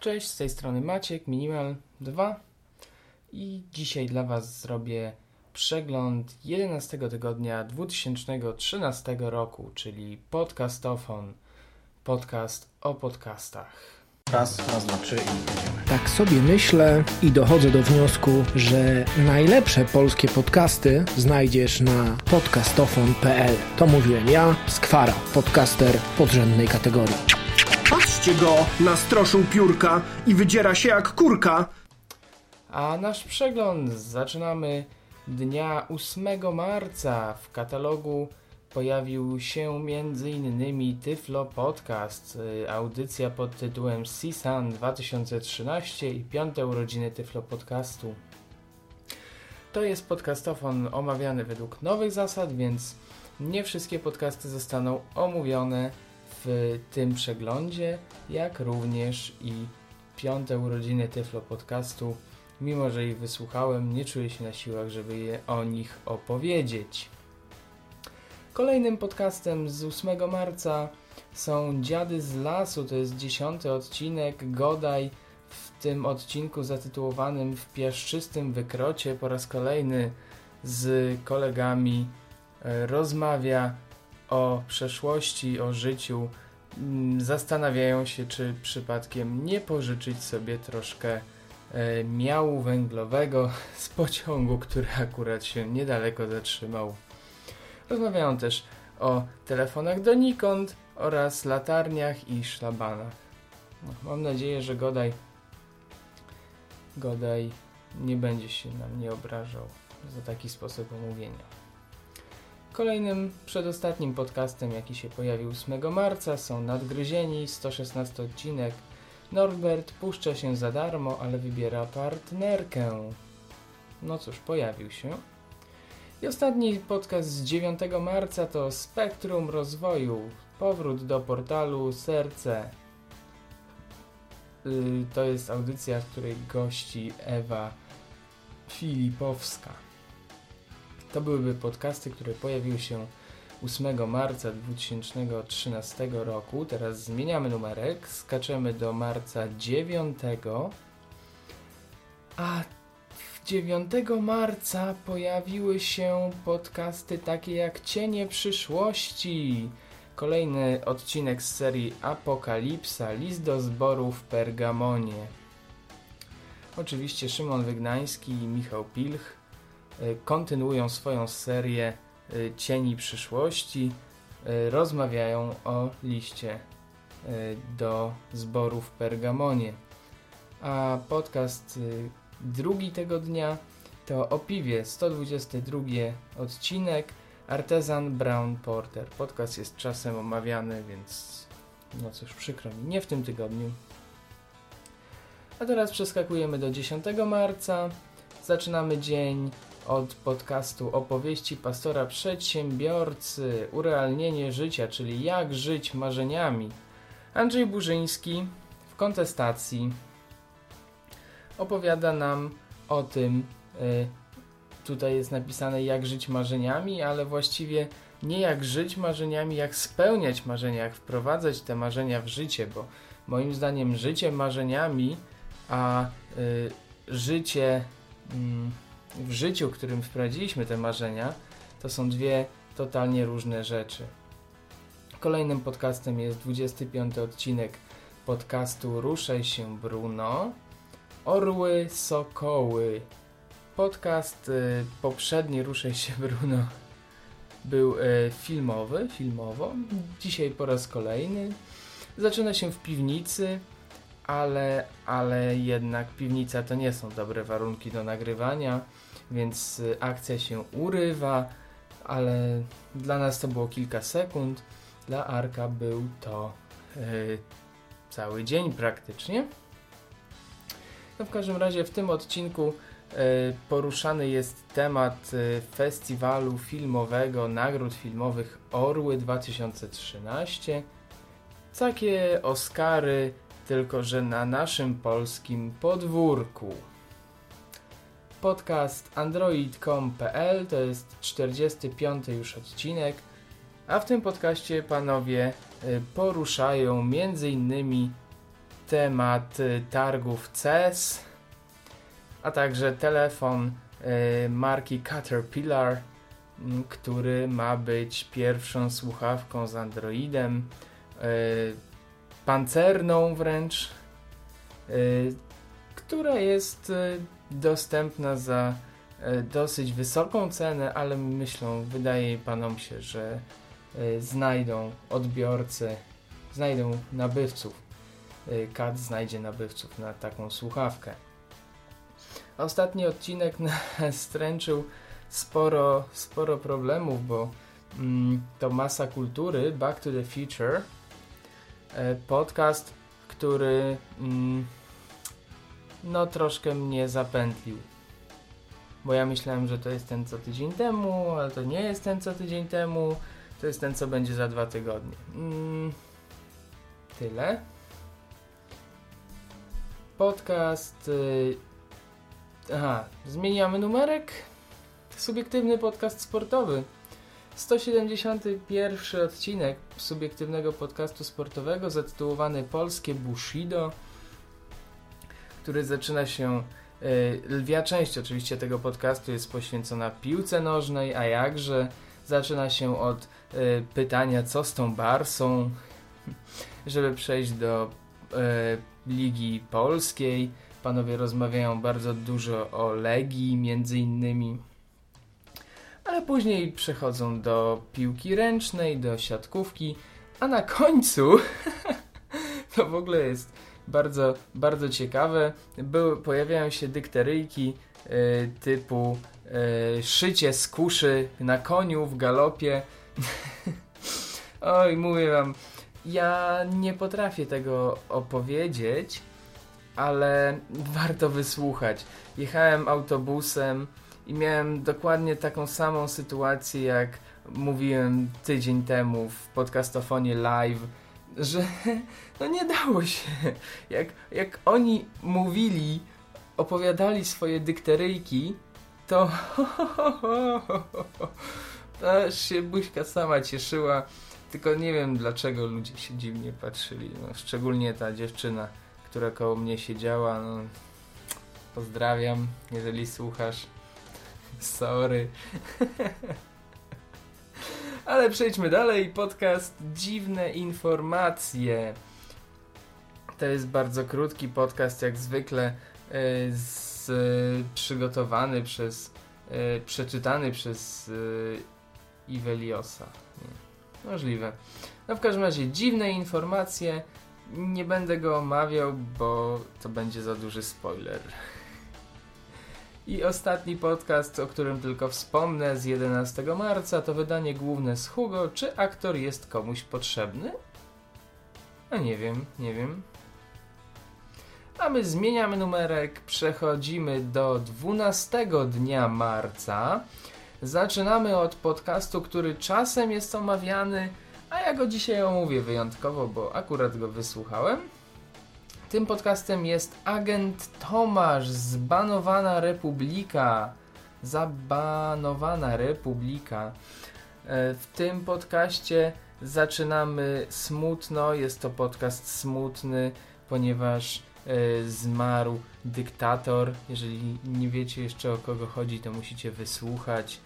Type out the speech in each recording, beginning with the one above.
Cześć, z tej strony Maciek, Minimal 2 i dzisiaj dla Was zrobię przegląd 11 tygodnia 2013 roku, czyli podcastofon, podcast o podcastach. Raz, raz, dwa, trzy i jedziemy. Tak sobie myślę i dochodzę do wniosku, że najlepsze polskie podcasty znajdziesz na podcastofon.pl. To mówiłem ja, Skwara, podcaster podrzędnej kategorii. Patrzcie go, nastroszył piórka i wydziera się jak kurka. A nasz przegląd zaczynamy dnia 8 marca. W katalogu pojawił się m.in. Tyflo Podcast, y, audycja pod tytułem CSUN 2013 i piąte urodziny Tyflo Podcastu. To jest podcastofon omawiany według nowych zasad, więc nie wszystkie podcasty zostaną omówione w tym przeglądzie, jak również i piąte urodziny Tyflo Podcastu. Mimo, że ich wysłuchałem, nie czuję się na siłach, żeby je o nich opowiedzieć. Kolejnym podcastem z 8 marca są Dziady z Lasu, to jest dziesiąty odcinek Godaj. W tym odcinku zatytułowanym W piaszczystym wykrocie po raz kolejny z kolegami e, rozmawia o przeszłości, o życiu. Mm, Zastanawiają się, czy przypadkiem nie pożyczyć sobie troszkę e, miału węglowego z pociągu, który akurat się niedaleko zatrzymał. Rozmawiają też o telefonach donikąd oraz latarniach i szlabanach. No, mam nadzieję, że Godaj Godaj nie będzie się na mnie obrażał za taki sposób omówienia. Kolejnym, przedostatnim podcastem, jaki się pojawił 8 marca są Nadgryzieni, 116 odcinek. Norbert puszcza się za darmo, ale wybiera partnerkę. No cóż, pojawił się. I ostatni podcast z 9 marca to Spektrum Rozwoju. Powrót do portalu Serce. Yy, to jest audycja, w której gości Ewa Filipowska. To byłyby podcasty, które pojawiły się 8 marca 2013 roku. Teraz zmieniamy numerek, skaczemy do marca 9. A 9 marca pojawiły się podcasty takie jak Cienie przyszłości. Kolejny odcinek z serii Apokalipsa, list do zboru w Pergamonie. Oczywiście Szymon Wygnański i Michał Pilch kontynuują swoją serię y, Cieni przyszłości. Y, Rozmawiają o liście do zboru w Pergamonie. A podcast drugi tego dnia to o piwie 122 odcinek Artezan Brown Porter. Podcast jest czasem omawiany, więc no cóż, przykro mi, nie w tym tygodniu. A teraz przeskakujemy do 10 marca. Zaczynamy dzień od podcastu opowieści pastora przedsiębiorcy, urealnienie życia, czyli jak żyć marzeniami. Andrzej Burzyński w kontestacji opowiada nam o tym, y, tutaj jest napisane jak żyć marzeniami, ale właściwie nie jak żyć marzeniami, jak spełniać marzenia, jak wprowadzać te marzenia w życie, bo moim zdaniem życie marzeniami, a y, życie y, w życiu, w którym wprowadziliśmy te marzenia, to są dwie totalnie różne rzeczy. Kolejnym podcastem jest 25 odcinek podcastu Ruszaj się Bruno. Orły, Sokoły. Podcast y, poprzedni Ruszaj się Bruno był y, filmowy, filmowo. Dzisiaj po raz kolejny. Zaczyna się w piwnicy, ale, ale jednak piwnica to nie są dobre warunki do nagrywania, więc y, akcja się urywa, ale dla nas to było kilka sekund. Dla Arka był to y, cały dzień praktycznie. No w każdym razie w tym odcinku e, poruszany jest temat e, festiwalu filmowego, nagród filmowych Orły 2013. Takie Oscary, tylko że na naszym polskim podwórku. Podcast android.com.pl to jest 45 już odcinek, a w tym podcaście panowie e, poruszają innymi temat y, targów CES, a także telefon y, marki Caterpillar, mm, który ma być pierwszą słuchawką z Androidem, y, pancerną wręcz, która jest dostępna za dosyć wysoką cenę, ale myślą, wydaje panom się, że znajdą odbiorcę, znajdą nabywców. CAD znajdzie nabywców na taką słuchawkę. Ostatni odcinek stręczył sporo, sporo problemów, bo mm, to masa kultury, Back to the Future, podcast, który mm, no troszkę mnie zapętlił. Bo ja myślałem, że to jest ten co tydzień temu, ale to nie jest ten co tydzień temu, to jest ten co będzie za dwa tygodnie. Mm, tyle podcast. Yy... Aha, zmieniamy numerek. Subiektywny podcast sportowy. 171 odcinek subiektywnego podcastu sportowego zatytułowany Polskie Bushido, który zaczyna się. Yy, lwia część oczywiście tego podcastu jest poświęcona piłce nożnej, a jakże zaczyna się od yy, pytania, co z tą Barsą, żeby przejść do yy, Ligi Polskiej. Panowie rozmawiają bardzo dużo o Legii, między innymi. Ale później przechodzą do piłki ręcznej, do siatkówki, a na końcu to w ogóle jest bardzo, bardzo ciekawe. Były, pojawiają się dykteryjki y, typu y, szycie z kuszy na koniu w galopie. Oj, mówię wam, ja nie potrafię tego opowiedzieć, ale warto wysłuchać. Jechałem autobusem i miałem dokładnie taką samą sytuację, jak mówiłem tydzień temu w podcastofonie live, że no nie dało się. Jak, jak oni mówili, opowiadali swoje dykteryjki, to aż się buźka sama cieszyła tylko nie wiem dlaczego ludzie się dziwnie patrzyli. No, szczególnie ta dziewczyna, która koło mnie siedziała. No, pozdrawiam, jeżeli słuchasz. Sorry. Ale przejdźmy dalej. Podcast Dziwne Informacje. To jest bardzo krótki podcast, jak zwykle yy, z, yy, przygotowany przez, yy, przeczytany przez Iweliosa. Nie. Możliwe. No w każdym razie dziwne informacje. Nie będę go omawiał, bo to będzie za duży spoiler. I ostatni podcast, o którym tylko wspomnę, z 11 marca, to wydanie główne z Hugo. Czy aktor jest komuś potrzebny? No nie wiem, nie wiem. A my zmieniamy numerek, przechodzimy do 12 dnia marca. Zaczynamy od podcastu, który czasem jest omawiany, a ja go dzisiaj omówię wyjątkowo, bo akurat go wysłuchałem. Tym podcastem jest agent Tomasz, zbanowana republika. Zabanowana republika. E, w tym podcaście zaczynamy smutno. Jest to podcast smutny, ponieważ E, zmarł dyktator. Jeżeli nie wiecie jeszcze o kogo chodzi, to musicie wysłuchać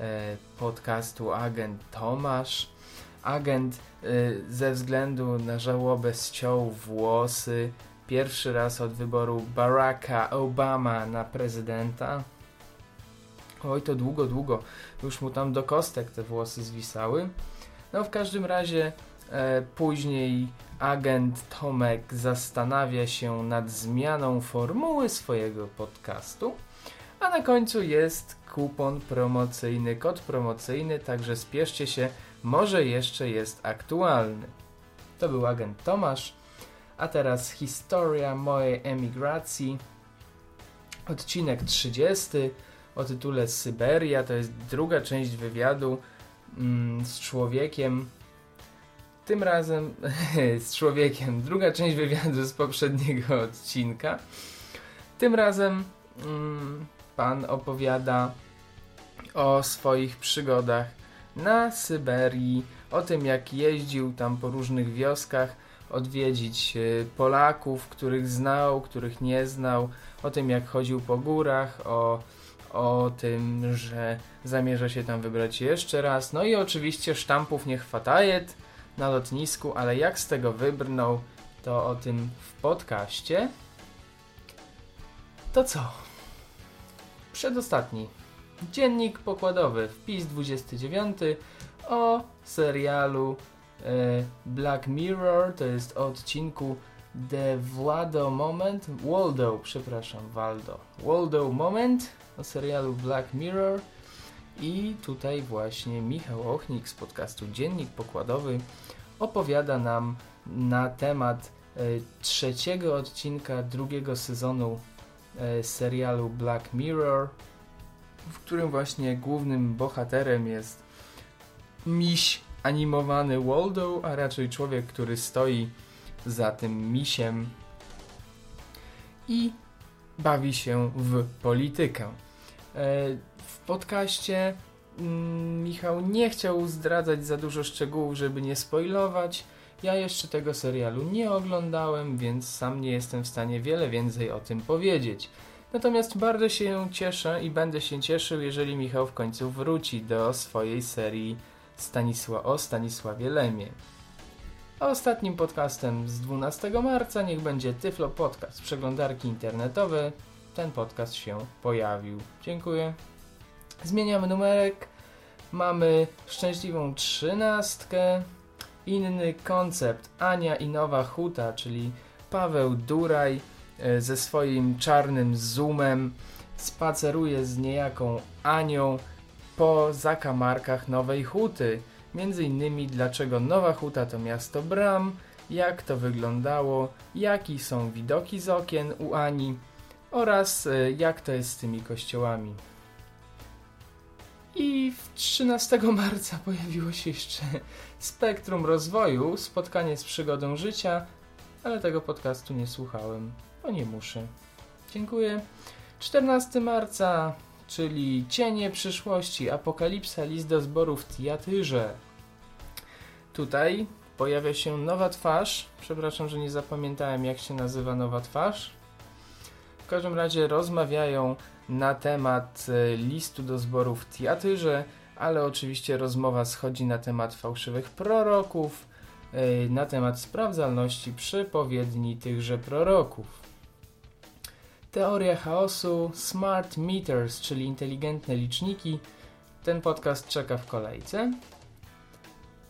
e, podcastu Agent Tomasz. Agent ze względu na żałobę ściął włosy. Pierwszy raz od wyboru Baracka Obama na prezydenta. Oj, to długo, długo. Już mu tam do kostek te włosy zwisały. No w każdym razie e, później agent Tomek zastanawia się nad zmianą formuły swojego podcastu, a na końcu jest kupon promocyjny, kod promocyjny, także spieszcie się, może jeszcze jest aktualny. To był agent Tomasz, a teraz historia mojej emigracji. Odcinek 30 o tytule Syberia, to jest druga część wywiadu mm, z człowiekiem, tym razem z człowiekiem. Druga część wywiadu z poprzedniego odcinka. Tym razem mm, pan opowiada o swoich przygodach na Syberii, o tym jak jeździł tam po różnych wioskach, odwiedzić y, Polaków, których znał, których nie znał, o tym jak chodził po górach, o, o tym, że zamierza się tam wybrać jeszcze raz. No i oczywiście sztampów nie chwatajet na lotnisku, ale jak z tego wybrnął, to o tym w podcaście. To co? Przedostatni. Dziennik pokładowy, wpis 29 o serialu e, Black Mirror, to jest odcinku The Vlado Moment, Waldo, przepraszam, Waldo, Waldo Moment o serialu Black Mirror. I tutaj właśnie Michał Ochnik z podcastu Dziennik Pokładowy opowiada nam na temat e, trzeciego odcinka drugiego sezonu e, serialu Black Mirror, w którym właśnie głównym bohaterem jest miś animowany Waldo, a raczej człowiek, który stoi za tym misiem i bawi się w politykę. E, w podcaście mm, Michał nie chciał zdradzać za dużo szczegółów, żeby nie spoilować. Ja jeszcze tego serialu nie oglądałem, więc sam nie jestem w stanie wiele więcej o tym powiedzieć. Natomiast bardzo się cieszę i będę się cieszył, jeżeli Michał w końcu wróci do swojej serii Stanisła o Stanisławie Lemie. A ostatnim podcastem z 12 marca niech będzie Tyflo Podcast, przeglądarki internetowe. Ten podcast się pojawił. Dziękuję. Zmieniamy numerek. Mamy szczęśliwą trzynastkę. Inny koncept. Ania i Nowa Huta, czyli Paweł Duraj e, ze swoim czarnym zoomem spaceruje z niejaką Anią po zakamarkach Nowej Huty. Między innymi dlaczego Nowa Huta to miasto bram, jak to wyglądało, jakie są widoki z okien u Ani oraz e, jak to jest z tymi kościołami. I 13 marca pojawiło się jeszcze Spektrum Rozwoju, spotkanie z przygodą życia, ale tego podcastu nie słuchałem, bo nie muszę. Dziękuję. 14 marca, czyli Cienie przyszłości, Apokalipsa, list do zboru w teatrze. Tutaj pojawia się nowa twarz. Przepraszam, że nie zapamiętałem jak się nazywa nowa twarz. W każdym razie rozmawiają na temat e, listu do zboru w teatrze, ale oczywiście rozmowa schodzi na temat fałszywych proroków, e, na temat sprawdzalności przepowiedni tychże proroków. Teoria chaosu, smart meters, czyli inteligentne liczniki. Ten podcast czeka w kolejce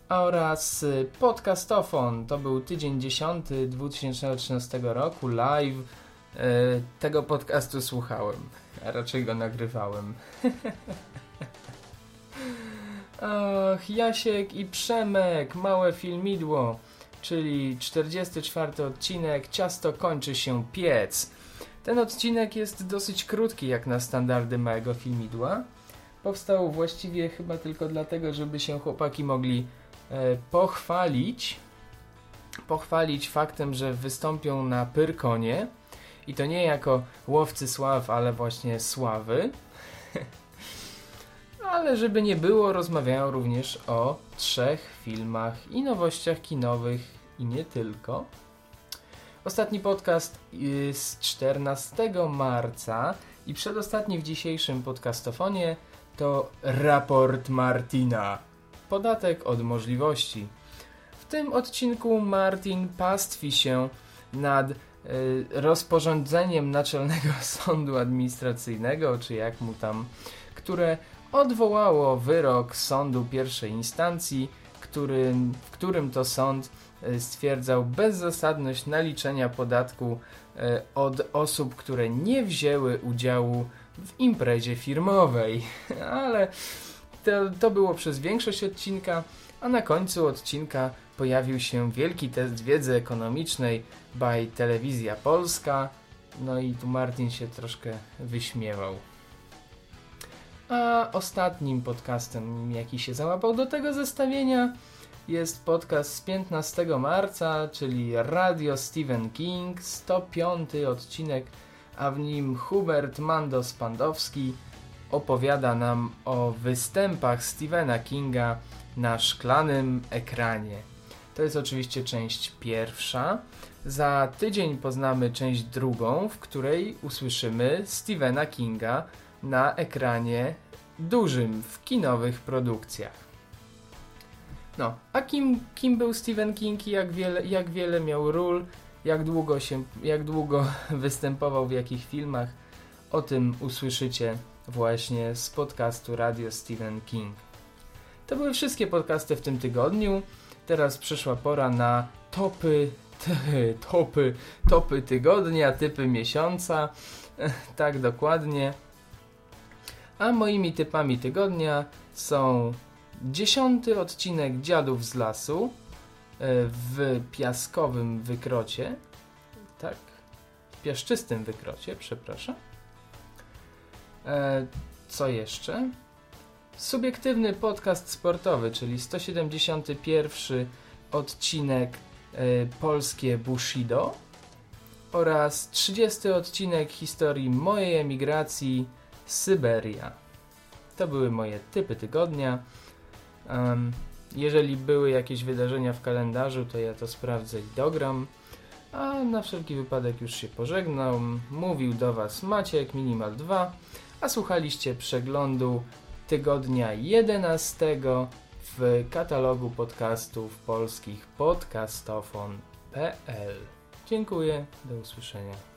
oraz y, podcastofon. To był tydzień 10 2013 roku, live. Y, tego podcastu słuchałem, a raczej go nagrywałem. Och, Jasiek i Przemek, małe filmidło, czyli 44 odcinek, ciasto kończy się piec. Ten odcinek jest dosyć krótki jak na standardy małego filmidła. Powstał właściwie chyba tylko dlatego, żeby się chłopaki mogli E, pochwalić, pochwalić faktem, że wystąpią na Pyrkonie i to nie jako łowcy sław, ale właśnie sławy. ale żeby nie było, rozmawiają również o trzech filmach i nowościach kinowych i nie tylko. Ostatni podcast z 14 marca i przedostatni w dzisiejszym podcastofonie to raport Martina podatek od możliwości. W tym odcinku Martin pastwi się nad y, rozporządzeniem Naczelnego Sądu Administracyjnego, czy jak mu tam, które odwołało wyrok sądu pierwszej instancji, którym, w którym to sąd y, stwierdzał bezzasadność naliczenia podatku y, od osób, które nie wzięły udziału w imprezie firmowej. Ale to, to było przez większość odcinka, a na końcu odcinka pojawił się wielki test wiedzy ekonomicznej by Telewizja Polska. No i tu Martin się troszkę wyśmiewał. A ostatnim podcastem, jaki się załapał do tego zestawienia, jest podcast z 15 marca, czyli Radio Stephen King, 105 odcinek, a w nim Hubert Mando-Spandowski opowiada nam o występach Stephena Kinga na szklanym ekranie. To jest oczywiście część pierwsza. Za tydzień poznamy część drugą, w której usłyszymy Stephena Kinga na ekranie dużym w kinowych produkcjach. No, a kim, kim był Stephen King i jak wiele, jak wiele miał ról, jak długo, się, jak długo występował w jakich filmach, o tym usłyszycie właśnie z podcastu Radio Stephen King. To były wszystkie podcasty w tym tygodniu. Teraz przyszła pora na topy, topy, topy tygodnia, typy miesiąca. Tak dokładnie. A moimi typami tygodnia są dziesiąty odcinek Dziadów z lasu e, w piaskowym wykrocie. Tak? W piaszczystym wykrocie, przepraszam. E, co jeszcze? Subiektywny podcast sportowy, czyli 171 odcinek e, Polskie Bushido oraz 30 odcinek historii mojej emigracji Syberia. To były moje typy tygodnia. Um, jeżeli były jakieś wydarzenia w kalendarzu, to ja to sprawdzę i dogram. A na wszelki wypadek już się pożegnam. Mówił do Was Maciek Minimal 2, a słuchaliście przeglądu tygodnia 11 w katalogu podcastów polskich podcastofon.pl. Dziękuję, do usłyszenia.